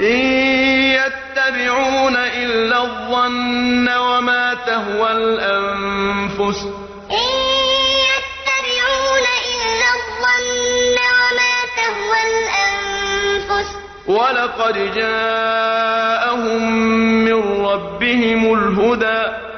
إن يتبعون إلا الظن وما تهوى الأنفس. إن يتبعون إلا الظن وما تهوى الأنفس. ولقد جاءهم من ربهم الهدى.